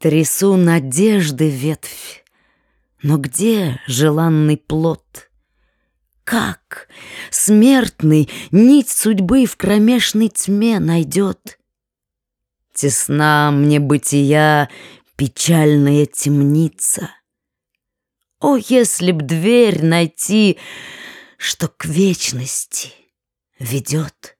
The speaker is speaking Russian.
Трясу надежды ветвь, но где желанный плод? Как смертный нить судьбы в кромешной тьме найдет? Тесна мне бытия печальная темница. О, если б дверь найти, что к вечности ведет!